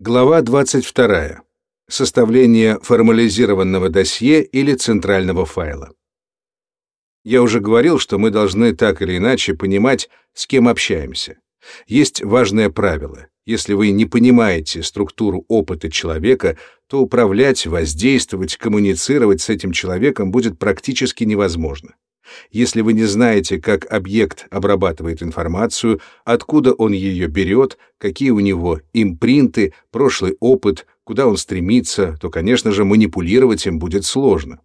Глава 22. Составление формализированного досье или центрального файла. Я уже говорил, что мы должны так или иначе понимать, с кем общаемся. Есть важное правило. Если вы не понимаете структуру опыта человека, то управлять, воздействовать, коммуницировать с этим человеком будет практически невозможно. Если вы не знаете, как объект обрабатывает информацию, откуда он ее берет, какие у него импринты, прошлый опыт, куда он стремится, то, конечно же, манипулировать им будет сложно.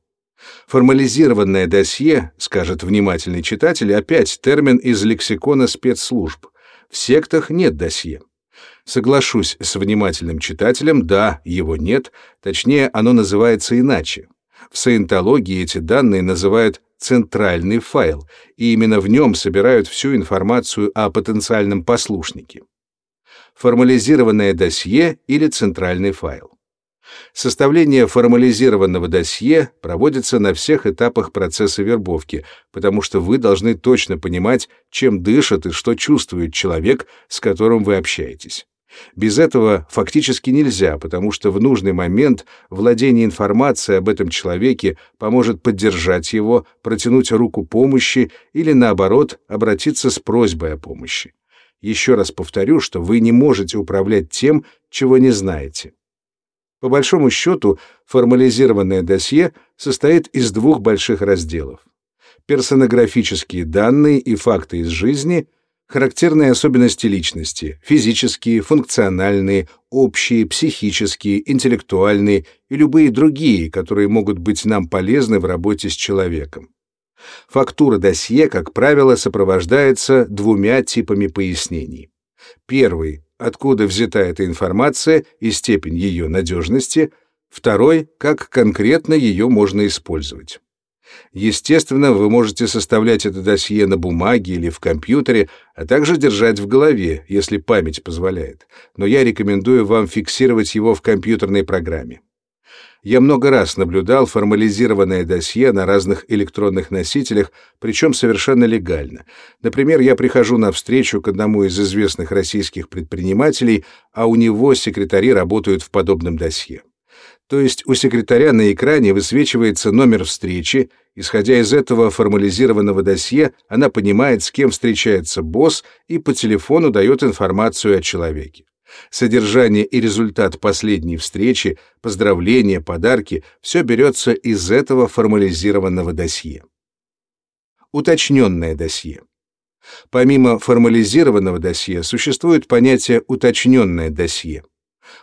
Формализированное досье, скажет внимательный читатель, опять термин из лексикона спецслужб. В сектах нет досье. Соглашусь с внимательным читателем, да, его нет, точнее, оно называется иначе. В саентологии эти данные называют центральный файл, и именно в нем собирают всю информацию о потенциальном послушнике. Формализированное досье или центральный файл. Составление формализированного досье проводится на всех этапах процесса вербовки, потому что вы должны точно понимать, чем дышит и что чувствует человек, с которым вы общаетесь. Без этого фактически нельзя, потому что в нужный момент владение информацией об этом человеке поможет поддержать его, протянуть руку помощи или, наоборот, обратиться с просьбой о помощи. Еще раз повторю, что вы не можете управлять тем, чего не знаете. По большому счету, формализированное досье состоит из двух больших разделов. Персонографические данные и факты из жизни — Характерные особенности личности – физические, функциональные, общие, психические, интеллектуальные и любые другие, которые могут быть нам полезны в работе с человеком. Фактура досье, как правило, сопровождается двумя типами пояснений. Первый – откуда взята эта информация и степень ее надежности. Второй – как конкретно ее можно использовать. Естественно, вы можете составлять это досье на бумаге или в компьютере, а также держать в голове, если память позволяет. Но я рекомендую вам фиксировать его в компьютерной программе. Я много раз наблюдал формализированное досье на разных электронных носителях, причем совершенно легально. Например, я прихожу на встречу к одному из известных российских предпринимателей, а у него секретари работают в подобном досье. То есть у секретаря на экране высвечивается номер встречи, исходя из этого формализированного досье, она понимает, с кем встречается босс, и по телефону дает информацию о человеке. Содержание и результат последней встречи, поздравления, подарки — все берется из этого формализированного досье. Уточненное досье. Помимо формализированного досье существует понятие «уточненное досье».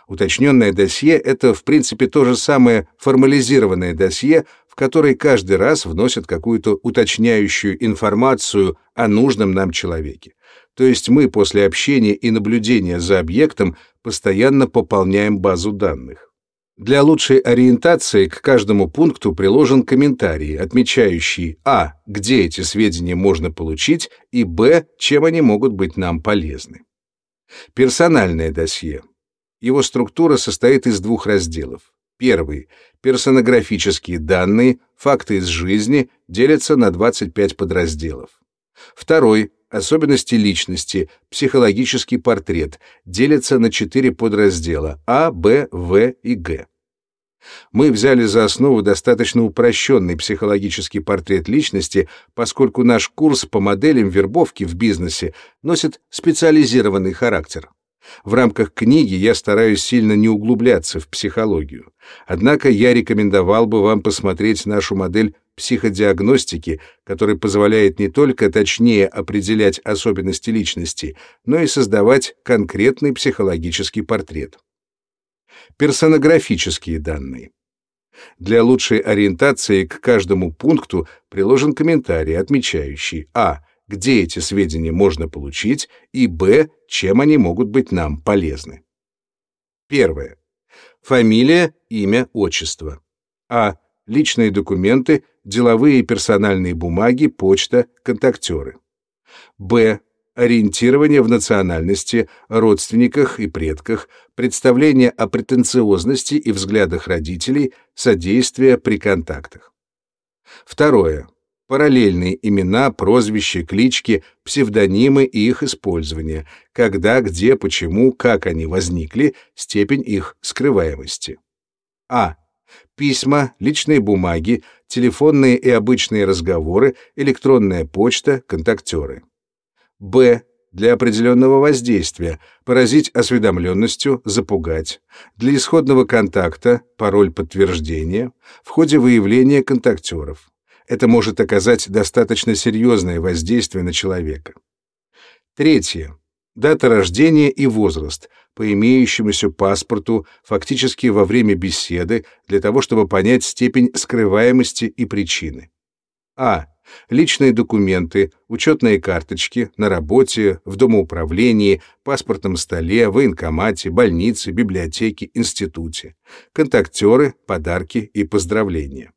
Уточненное досье — это, в принципе, то же самое формализированное досье, в которое каждый раз вносят какую-то уточняющую информацию о нужном нам человеке. То есть мы после общения и наблюдения за объектом постоянно пополняем базу данных. Для лучшей ориентации к каждому пункту приложен комментарий, отмечающий а. где эти сведения можно получить, и б. чем они могут быть нам полезны. Персональное досье. Его структура состоит из двух разделов. Первый — персонографические данные, факты из жизни, делятся на 25 подразделов. Второй — особенности личности, психологический портрет, делится на четыре подраздела А, Б, В и Г. Мы взяли за основу достаточно упрощенный психологический портрет личности, поскольку наш курс по моделям вербовки в бизнесе носит специализированный характер. В рамках книги я стараюсь сильно не углубляться в психологию. Однако я рекомендовал бы вам посмотреть нашу модель психодиагностики, которая позволяет не только точнее определять особенности личности, но и создавать конкретный психологический портрет. Персонографические данные. Для лучшей ориентации к каждому пункту приложен комментарий, отмечающий а где эти сведения можно получить, и б, чем они могут быть нам полезны. Первое. Фамилия, имя, отчество. А. Личные документы, деловые и персональные бумаги, почта, контактеры. Б. Ориентирование в национальности, родственниках и предках, представление о претенциозности и взглядах родителей, содействие при контактах. Второе параллельные имена, прозвища, клички, псевдонимы и их использование, когда, где, почему, как они возникли, степень их скрываемости. А. Письма, личные бумаги, телефонные и обычные разговоры, электронная почта, контактеры. Б. Для определенного воздействия, поразить осведомленностью, запугать. Для исходного контакта, пароль подтверждения, в ходе выявления контактеров это может оказать достаточно серьезное воздействие на человека. Третье. Дата рождения и возраст по имеющемуся паспорту фактически во время беседы для того, чтобы понять степень скрываемости и причины. А. Личные документы, учетные карточки на работе, в домоуправлении, паспортном столе, военкомате, больнице, библиотеке, институте. Контактеры, подарки и поздравления.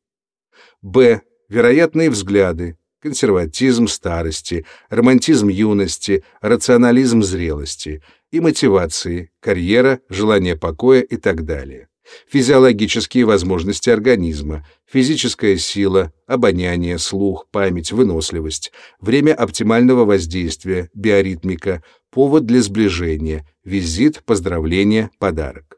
Б вероятные взгляды, консерватизм старости, романтизм юности, рационализм зрелости и мотивации, карьера, желание покоя и так далее. Физиологические возможности организма, физическая сила, обоняние, слух, память, выносливость, время оптимального воздействия, биоритмика, повод для сближения, визит, поздравление, подарок.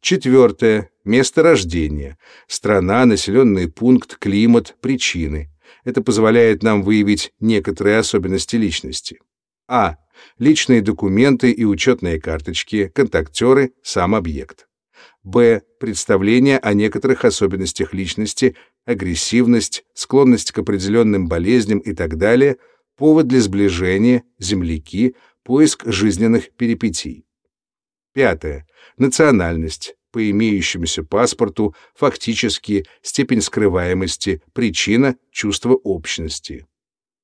Четвертое. Место рождения. Страна, населенный пункт, климат, причины. Это позволяет нам выявить некоторые особенности личности. А. Личные документы и учетные карточки, контактеры, сам объект. Б. Представление о некоторых особенностях личности, агрессивность, склонность к определенным болезням и так далее, повод для сближения, земляки, поиск жизненных перипетий. Пятое национальность, по имеющемуся паспорту, фактически степень скрываемости, причина, чувство общности.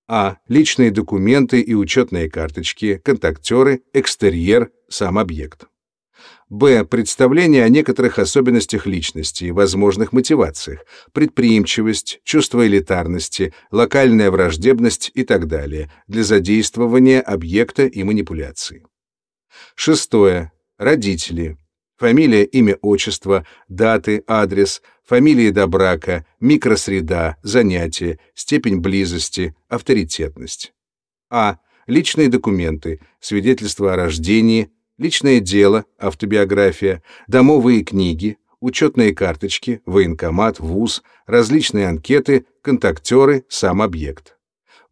А. Личные документы и учетные карточки, контактеры, экстерьер, сам объект. Б. Представление о некоторых особенностях личности возможных мотивациях, предприимчивость, чувство элитарности, локальная враждебность и так далее для задействования объекта и манипуляции. Шестое. Родители фамилия, имя, отчество, даты, адрес, фамилии до брака, микросреда, занятия, степень близости, авторитетность. А. Личные документы, свидетельство о рождении, личное дело, автобиография, домовые книги, учетные карточки, военкомат, вуз, различные анкеты, контактеры, сам объект.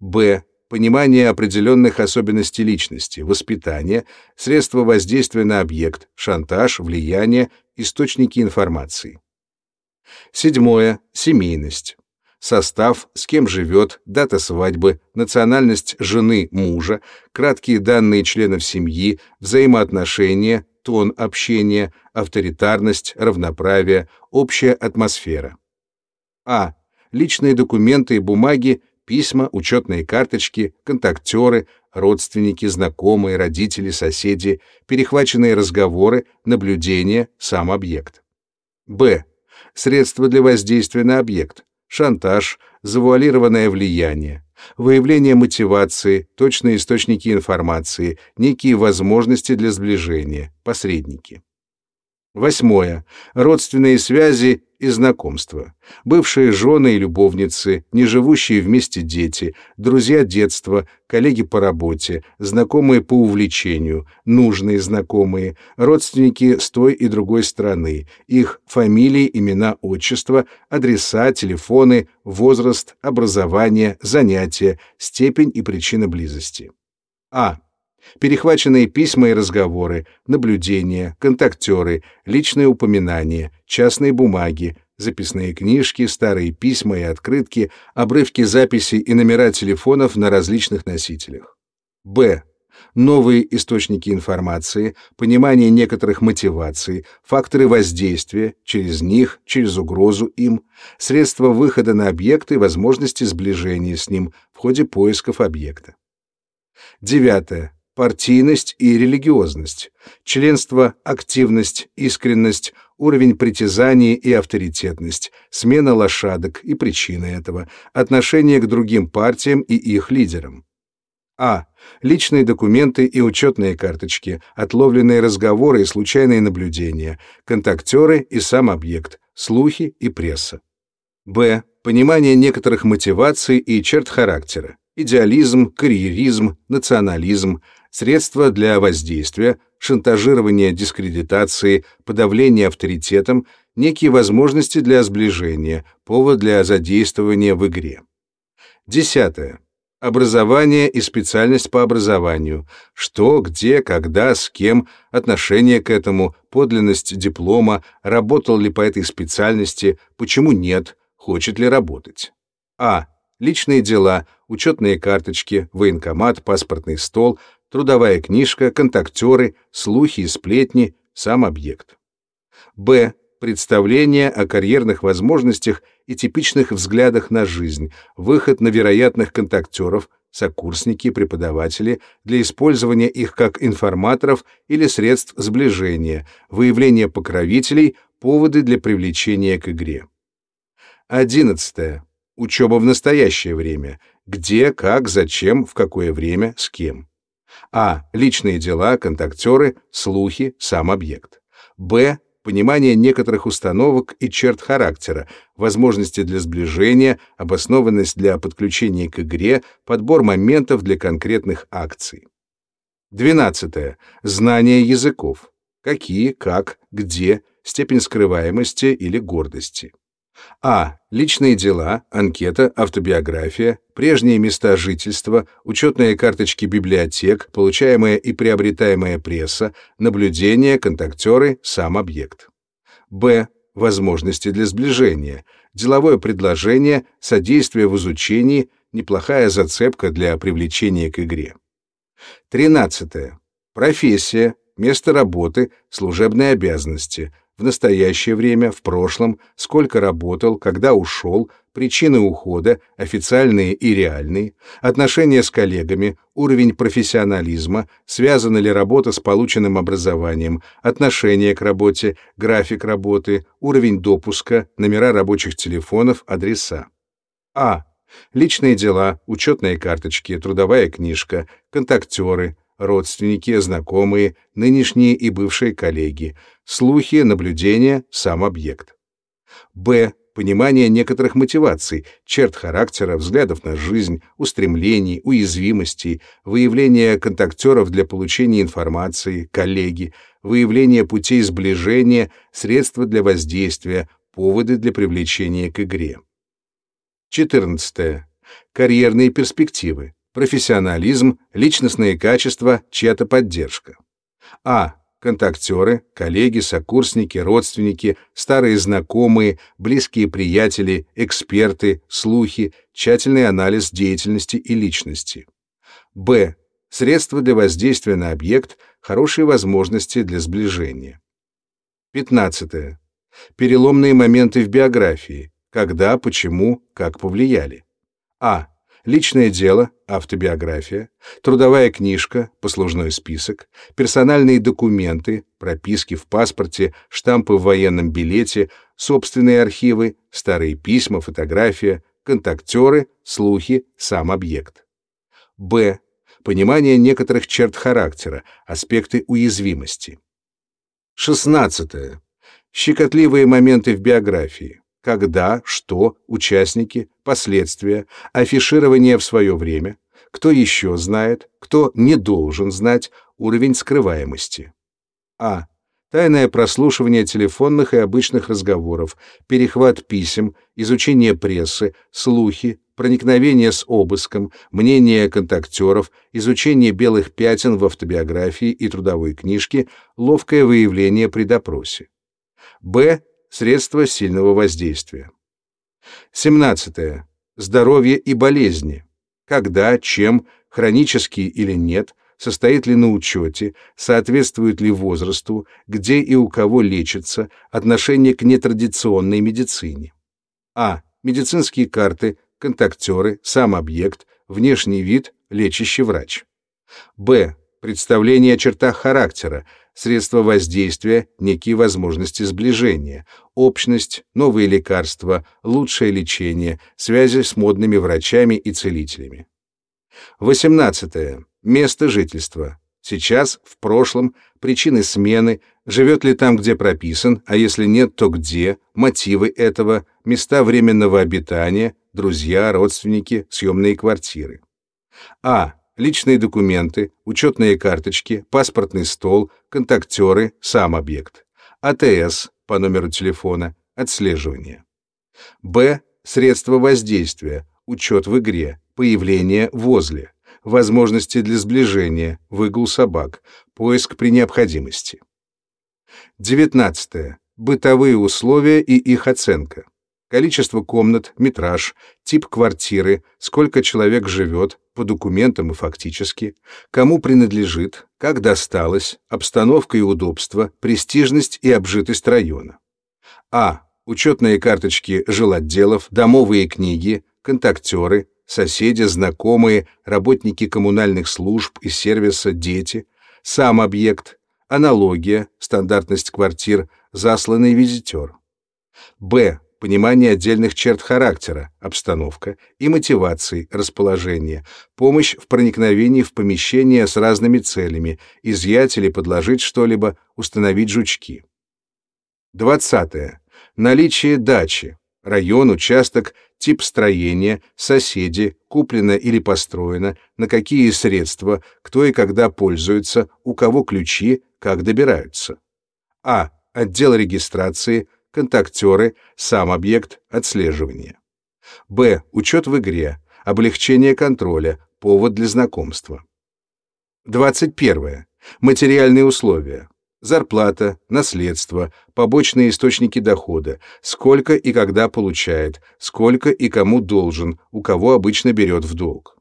Б понимание определенных особенностей личности, воспитание, средства воздействия на объект, шантаж, влияние, источники информации. Седьмое. Семейность. Состав, с кем живет, дата свадьбы, национальность жены, мужа, краткие данные членов семьи, взаимоотношения, тон общения, авторитарность, равноправие, общая атмосфера. А. Личные документы и бумаги письма, учетные карточки, контактеры, родственники, знакомые, родители, соседи, перехваченные разговоры, наблюдения, сам объект. Б. Средства для воздействия на объект. Шантаж, завуалированное влияние, выявление мотивации, точные источники информации, некие возможности для сближения, посредники. Восьмое. Родственные связи и знакомства. Бывшие жены и любовницы, не живущие вместе дети, друзья детства, коллеги по работе, знакомые по увлечению, нужные знакомые, родственники с той и другой стороны, их фамилии, имена, отчества, адреса, телефоны, возраст, образование, занятия, степень и причина близости. А перехваченные письма и разговоры, наблюдения, контактеры, личные упоминания, частные бумаги, записные книжки, старые письма и открытки, обрывки записей и номера телефонов на различных носителях. Б. Новые источники информации, понимание некоторых мотиваций, факторы воздействия, через них, через угрозу им, средства выхода на объект и возможности сближения с ним в ходе поисков объекта. Девятое партийность и религиозность, членство, активность, искренность, уровень притязаний и авторитетность, смена лошадок и причины этого, отношение к другим партиям и их лидерам. А. Личные документы и учетные карточки, отловленные разговоры и случайные наблюдения, контактеры и сам объект, слухи и пресса. Б. Понимание некоторых мотиваций и черт характера. Идеализм, карьеризм, национализм, средства для воздействия, шантажирование дискредитации, подавление авторитетом, некие возможности для сближения, повод для задействования в игре. Десятое. Образование и специальность по образованию. Что, где, когда, с кем, отношение к этому, подлинность диплома, работал ли по этой специальности, почему нет, хочет ли работать. А. Личные дела, учетные карточки, военкомат, паспортный стол, трудовая книжка, контактеры, слухи и сплетни, сам объект. Б. Представление о карьерных возможностях и типичных взглядах на жизнь, выход на вероятных контактеров, сокурсники, преподаватели, для использования их как информаторов или средств сближения, выявление покровителей, поводы для привлечения к игре. 11. Учеба в настоящее время. Где, как, зачем, в какое время, с кем. А. Личные дела, контактеры, слухи, сам объект. Б понимание некоторых установок и черт характера, возможности для сближения, обоснованность для подключения к игре, подбор моментов для конкретных акций. 12. Знание языков. Какие, как, где, степень скрываемости или гордости. А. Личные дела, анкета, автобиография, прежние места жительства, учетные карточки библиотек, получаемая и приобретаемая пресса, наблюдения, контактеры, сам объект. Б. Возможности для сближения, деловое предложение, содействие в изучении, неплохая зацепка для привлечения к игре. 13. Профессия, место работы, служебные обязанности, в настоящее время, в прошлом, сколько работал, когда ушел, причины ухода, официальные и реальные, отношения с коллегами, уровень профессионализма, связана ли работа с полученным образованием, отношение к работе, график работы, уровень допуска, номера рабочих телефонов, адреса. А. Личные дела, учетные карточки, трудовая книжка, контактеры, родственники, знакомые, нынешние и бывшие коллеги, слухи, наблюдения, сам объект. Б. Понимание некоторых мотиваций, черт характера, взглядов на жизнь, устремлений, уязвимостей, выявление контактеров для получения информации, коллеги, выявление путей сближения, средства для воздействия, поводы для привлечения к игре. 14. Карьерные перспективы профессионализм, личностные качества, чья-то поддержка. А. Контактеры, коллеги, сокурсники, родственники, старые знакомые, близкие приятели, эксперты, слухи, тщательный анализ деятельности и личности. Б. Средства для воздействия на объект, хорошие возможности для сближения. 15. Переломные моменты в биографии. Когда, почему, как повлияли. А личное дело, автобиография, трудовая книжка, послужной список, персональные документы, прописки в паспорте, штампы в военном билете, собственные архивы, старые письма, фотография, контактеры, слухи, сам объект. Б. Понимание некоторых черт характера, аспекты уязвимости. 16. Щекотливые моменты в биографии когда, что, участники, последствия, афиширование в свое время, кто еще знает, кто не должен знать, уровень скрываемости. А. Тайное прослушивание телефонных и обычных разговоров, перехват писем, изучение прессы, слухи, проникновение с обыском, мнение контактеров, изучение белых пятен в автобиографии и трудовой книжке, ловкое выявление при допросе. Б средства сильного воздействия. 17. Здоровье и болезни. Когда, чем, хронические или нет, состоит ли на учете, соответствует ли возрасту, где и у кого лечится, отношение к нетрадиционной медицине. А. Медицинские карты, контактеры, сам объект, внешний вид, лечащий врач. Б. Представление о чертах характера, средства воздействия, некие возможности сближения, общность, новые лекарства, лучшее лечение, связи с модными врачами и целителями. 18. Место жительства. Сейчас, в прошлом, причины смены, живет ли там, где прописан, а если нет, то где, мотивы этого, места временного обитания, друзья, родственники, съемные квартиры. А. Личные документы, учетные карточки, паспортный стол, контактеры, сам объект. АТС по номеру телефона, отслеживание. Б. Средства воздействия, учет в игре, появление возле, возможности для сближения, выгул собак, поиск при необходимости. 19. Бытовые условия и их оценка. Количество комнат, метраж, тип квартиры, сколько человек живет, по документам и фактически, кому принадлежит, как досталось, обстановка и удобство, престижность и обжитость района. А. Учетные карточки жилотделов, домовые книги, контактеры, соседи, знакомые, работники коммунальных служб и сервиса, дети, сам объект, аналогия, стандартность квартир, засланный визитер. Б. Понимание отдельных черт характера, обстановка и мотивации, расположения, помощь в проникновении в помещение с разными целями, изъять или подложить что-либо, установить жучки. 20. Наличие дачи, район, участок, тип строения, соседи, куплено или построено, на какие средства, кто и когда пользуется, у кого ключи, как добираются. А. Отдел регистрации, контактеры, сам объект, отслеживания. Б. Учет в игре, облегчение контроля, повод для знакомства. 21. Материальные условия зарплата, наследство, побочные источники дохода, сколько и когда получает, сколько и кому должен, у кого обычно берет в долг.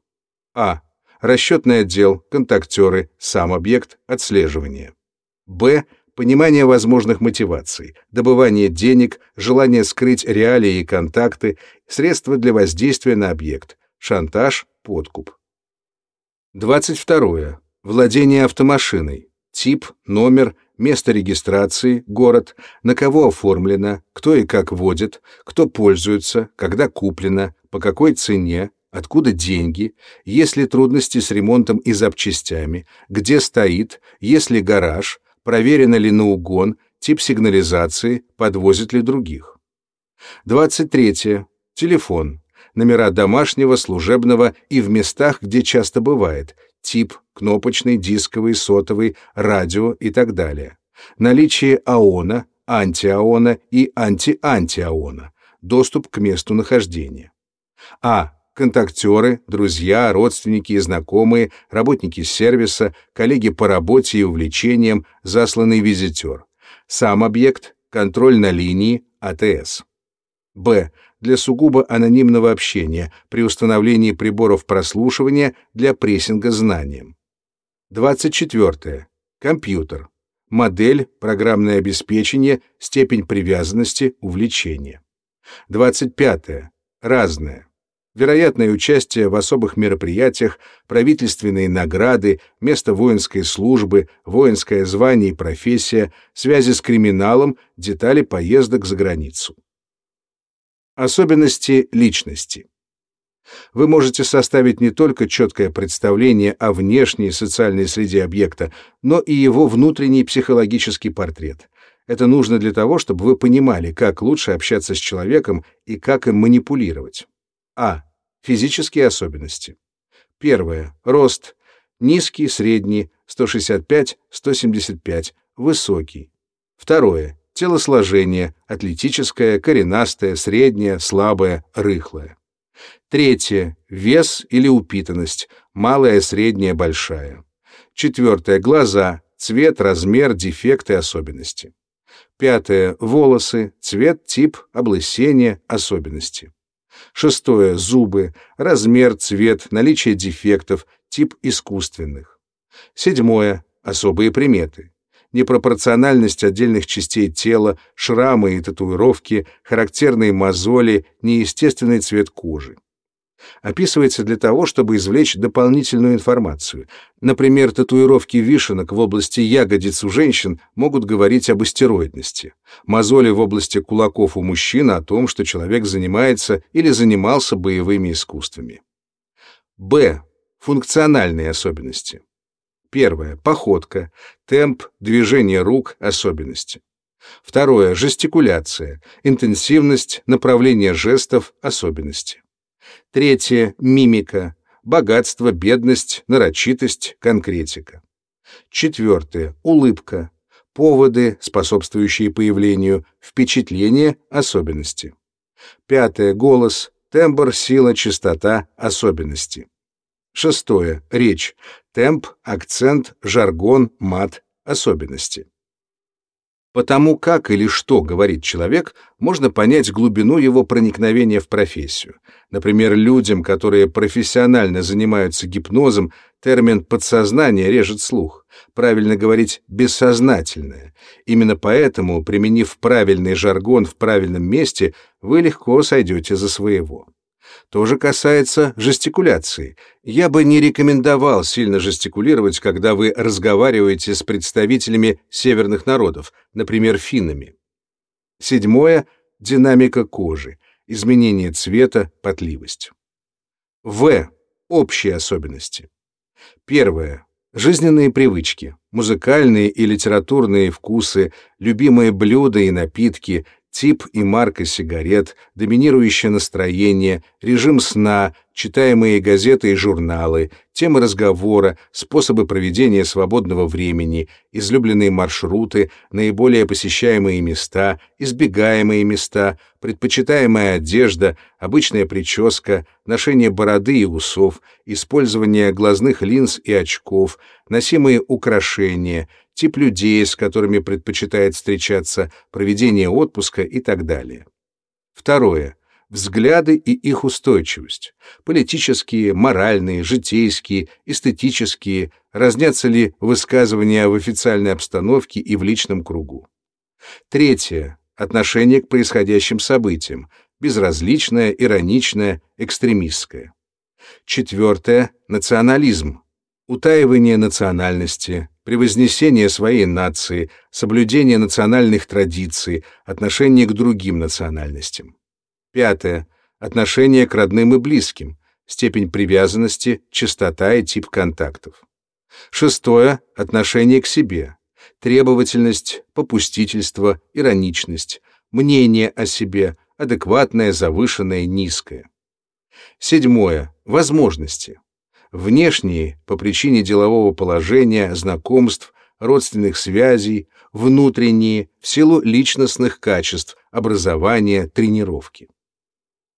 А. Расчетный отдел, контактеры, сам объект, отслеживание. Б. Понимание возможных мотиваций, добывание денег, желание скрыть реалии и контакты, средства для воздействия на объект, шантаж, подкуп. 22. Владение автомашиной. Тип, номер, место регистрации, город, на кого оформлено, кто и как водит, кто пользуется, когда куплено, по какой цене, откуда деньги, есть ли трудности с ремонтом и запчастями, где стоит, есть ли гараж, проверено ли на угон, тип сигнализации, подвозит ли других. 23. Телефон. Номера домашнего, служебного и в местах, где часто бывает, тип, кнопочный, дисковый, сотовый, радио и так далее. Наличие аона, антиаона и антиантиаона. Доступ к месту нахождения. А. Контактеры, друзья, родственники и знакомые, работники сервиса, коллеги по работе и увлечениям, засланный визитер. Сам объект, контроль на линии, АТС. Б для сугубо анонимного общения при установлении приборов прослушивания для прессинга знанием. 24. Компьютер. Модель, программное обеспечение, степень привязанности, увлечение. 25. Разное. Вероятное участие в особых мероприятиях, правительственные награды, место воинской службы, воинское звание и профессия, связи с криминалом, детали поездок за границу. Особенности личности. Вы можете составить не только четкое представление о внешней социальной среде объекта, но и его внутренний психологический портрет. Это нужно для того, чтобы вы понимали, как лучше общаться с человеком и как им манипулировать. А. Физические особенности. Первое. Рост. Низкий, средний, 165-175, высокий. Второе. Телосложение атлетическое, коренастое, среднее, слабое, рыхлое. Третье вес или упитанность, малая, средняя, большая. Четвертое глаза, цвет, размер, дефекты, особенности. Пятое волосы, цвет, тип, облысение, особенности. Шестое зубы, размер, цвет, наличие дефектов, тип искусственных. Седьмое особые приметы непропорциональность отдельных частей тела, шрамы и татуировки, характерные мозоли, неестественный цвет кожи. Описывается для того, чтобы извлечь дополнительную информацию. Например, татуировки вишенок в области ягодиц у женщин могут говорить об астероидности. Мозоли в области кулаков у мужчин о том, что человек занимается или занимался боевыми искусствами. Б. Функциональные особенности. Первое. Походка, темп, движение рук, особенности. Второе жестикуляция, интенсивность, направление жестов, особенности. Третье мимика, богатство, бедность, нарочитость, конкретика. Четвертое улыбка, поводы, способствующие появлению, впечатления, особенности. Пятое голос, тембр, сила, частота, особенности. Шестое речь, темп, акцент, жаргон, мат, особенности. Потому как или что говорит человек, можно понять глубину его проникновения в профессию. Например, людям, которые профессионально занимаются гипнозом, термин «подсознание» режет слух. Правильно говорить «бессознательное». Именно поэтому, применив правильный жаргон в правильном месте, вы легко сойдете за своего. То же касается жестикуляции. Я бы не рекомендовал сильно жестикулировать, когда вы разговариваете с представителями северных народов, например, финнами. Седьмое — динамика кожи, изменение цвета, потливость. В. Общие особенности. Первое. Жизненные привычки, музыкальные и литературные вкусы, любимые блюда и напитки, тип и марка сигарет, доминирующее настроение, режим сна, читаемые газеты и журналы, темы разговора, способы проведения свободного времени, излюбленные маршруты, наиболее посещаемые места, избегаемые места, предпочитаемая одежда, обычная прическа, ношение бороды и усов, использование глазных линз и очков, носимые украшения — тип людей, с которыми предпочитает встречаться, проведение отпуска и так далее. Второе. Взгляды и их устойчивость. Политические, моральные, житейские, эстетические, разнятся ли высказывания в официальной обстановке и в личном кругу. Третье. Отношение к происходящим событиям. Безразличное, ироничное, экстремистское. Четвертое. Национализм. Утаивание национальности, превознесение своей нации, соблюдение национальных традиций, отношение к другим национальностям. Пятое. Отношение к родным и близким, степень привязанности, частота и тип контактов. Шестое. Отношение к себе, требовательность, попустительство, ироничность, мнение о себе, адекватное, завышенное, низкое. Седьмое. Возможности внешние по причине делового положения, знакомств, родственных связей, внутренние в силу личностных качеств, образования, тренировки.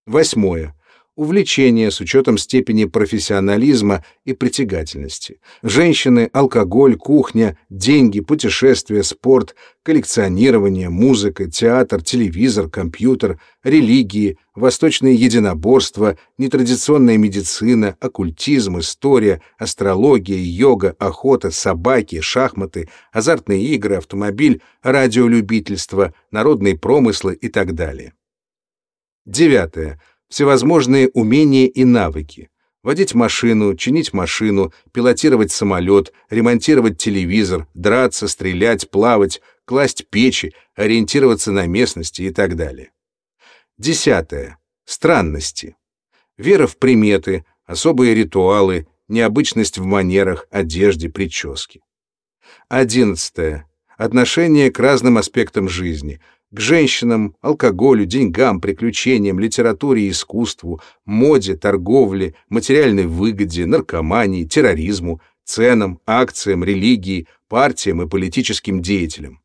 Восьмое увлечения с учетом степени профессионализма и притягательности. Женщины, алкоголь, кухня, деньги, путешествия, спорт, коллекционирование, музыка, театр, телевизор, компьютер, религии, восточное единоборство, нетрадиционная медицина, оккультизм, история, астрология, йога, охота, собаки, шахматы, азартные игры, автомобиль, радиолюбительство, народные промыслы и так далее. Девятое всевозможные умения и навыки. Водить машину, чинить машину, пилотировать самолет, ремонтировать телевизор, драться, стрелять, плавать, класть печи, ориентироваться на местности и так далее. Десятое. Странности. Вера в приметы, особые ритуалы, необычность в манерах, одежде, прическе. Одиннадцатое. Отношение к разным аспектам жизни – к женщинам, алкоголю, деньгам, приключениям, литературе и искусству, моде, торговле, материальной выгоде, наркомании, терроризму, ценам, акциям, религии, партиям и политическим деятелям.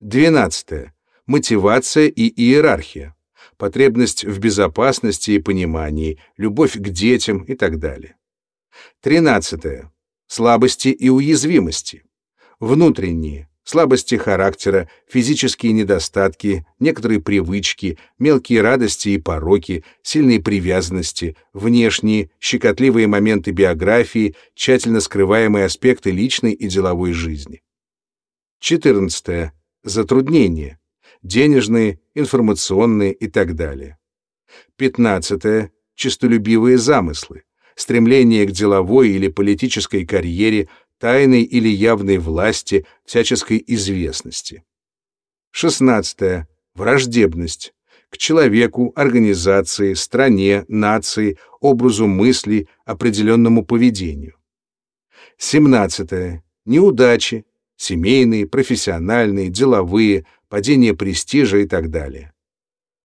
12. Мотивация и иерархия. Потребность в безопасности и понимании, любовь к детям и так далее. 13. Слабости и уязвимости. Внутренние, слабости характера, физические недостатки, некоторые привычки, мелкие радости и пороки, сильные привязанности, внешние, щекотливые моменты биографии, тщательно скрываемые аспекты личной и деловой жизни. 14. Затруднения. Денежные, информационные и так далее. 15. Чистолюбивые замыслы. Стремление к деловой или политической карьере, тайной или явной власти, всяческой известности. 16. Враждебность к человеку, организации, стране, нации, образу мысли, определенному поведению. 17. Неудачи, семейные, профессиональные, деловые, падение престижа и так далее.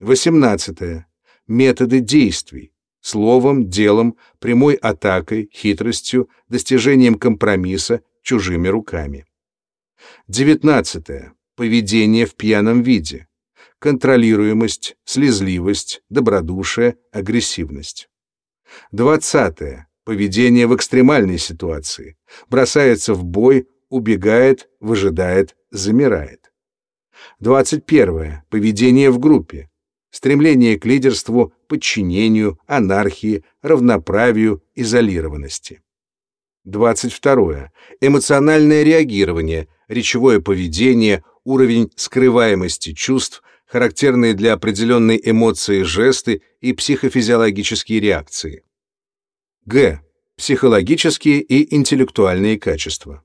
18. Методы действий. Словом, делом, прямой атакой, хитростью, достижением компромисса, чужими руками. 19. Поведение в пьяном виде. Контролируемость, слезливость, добродушие, агрессивность. 20. Поведение в экстремальной ситуации. Бросается в бой, убегает, выжидает, замирает. 21. Поведение в группе. Стремление к лидерству, подчинению, анархии, равноправию, изолированности. 22. Эмоциональное реагирование, речевое поведение, уровень скрываемости чувств, характерные для определенной эмоции жесты и психофизиологические реакции. Г. Психологические и интеллектуальные качества.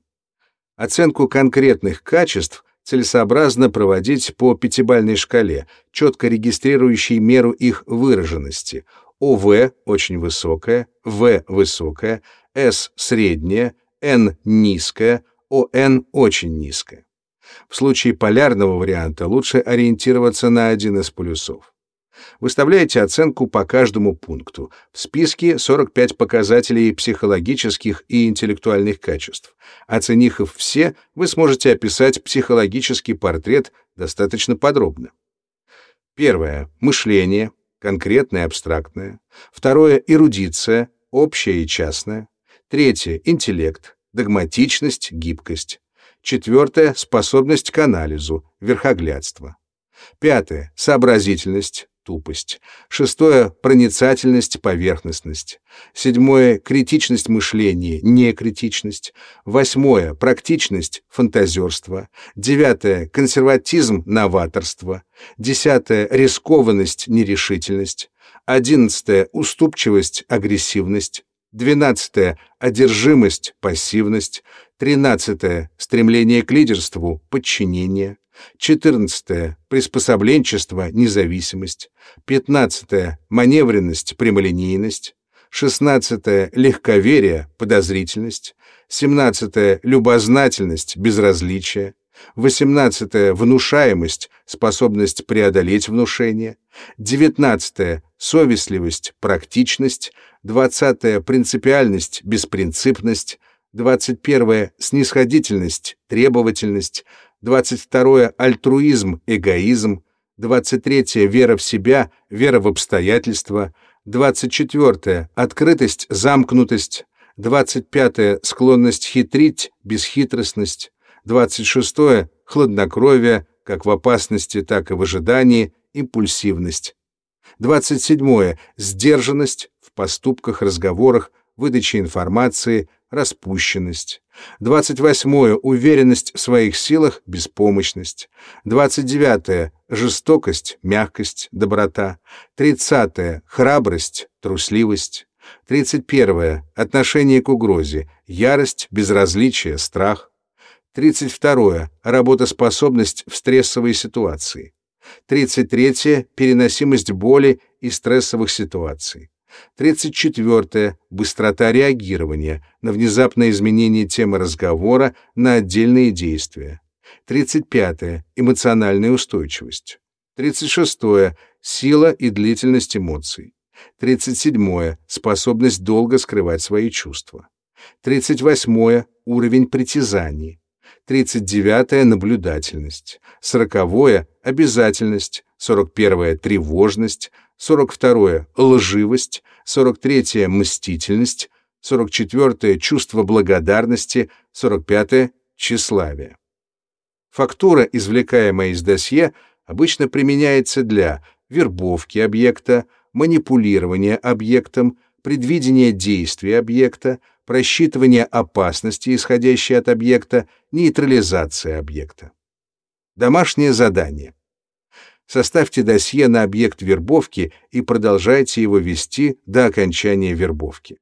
Оценку конкретных качеств целесообразно проводить по пятибалльной шкале, четко регистрирующей меру их выраженности. ОВ очень высокая, В высокая, С средняя, Н низкая, ОН очень низкая. В случае полярного варианта лучше ориентироваться на один из полюсов. Выставляете оценку по каждому пункту. В списке 45 показателей психологических и интеллектуальных качеств. Оценив их все, вы сможете описать психологический портрет достаточно подробно. Первое — мышление, конкретное, абстрактное. Второе — эрудиция, общая и частная. Третье — интеллект, догматичность, гибкость. Четвертое — способность к анализу, верхоглядство. Пятое — сообразительность, тупость. Шестое — проницательность, поверхностность. Седьмое — критичность мышления, некритичность. Восьмое — практичность, фантазерство. Девятое — консерватизм, новаторство. Десятое — рискованность, нерешительность. Одиннадцатое — уступчивость, агрессивность. Двенадцатое — одержимость, пассивность. Тринадцатое — стремление к лидерству, подчинение. 14. Приспособленчество, независимость. 15. Маневренность, прямолинейность. 16. Легковерие, подозрительность. 17. Любознательность, безразличие. 18. Внушаемость, способность преодолеть внушение. 19. Совестливость, практичность. 20. Принципиальность, беспринципность. 21. Снисходительность, требовательность. 22 альтруизм, эгоизм, 23 вера в себя, вера в обстоятельства, 24 открытость, замкнутость, 25 склонность хитрить, бесхитростность, 26 хладнокровие, как в опасности, так и в ожидании, импульсивность. 27 сдержанность в поступках, разговорах, выдаче информации, распущенность. 28. Уверенность в своих силах, беспомощность. 29. Жестокость, мягкость, доброта. 30. Храбрость, трусливость. 31. Отношение к угрозе, ярость, безразличие, страх. 32. Работоспособность в стрессовой ситуации. 33. Переносимость боли и стрессовых ситуаций. 34. Быстрота реагирования на внезапное изменение темы разговора на отдельные действия. 35. Эмоциональная устойчивость. 36. Сила и длительность эмоций. 37. Способность долго скрывать свои чувства. 38. Уровень притязаний. 39. Наблюдательность. 40. Обязательность. 41. Тревожность. 42 — лживость, 43 — мстительность, 44 — чувство благодарности, 45 — тщеславие. Фактура, извлекаемая из досье, обычно применяется для вербовки объекта, манипулирования объектом, предвидения действий объекта, просчитывания опасности, исходящей от объекта, нейтрализации объекта. Домашнее задание. Составьте досье на объект вербовки и продолжайте его вести до окончания вербовки.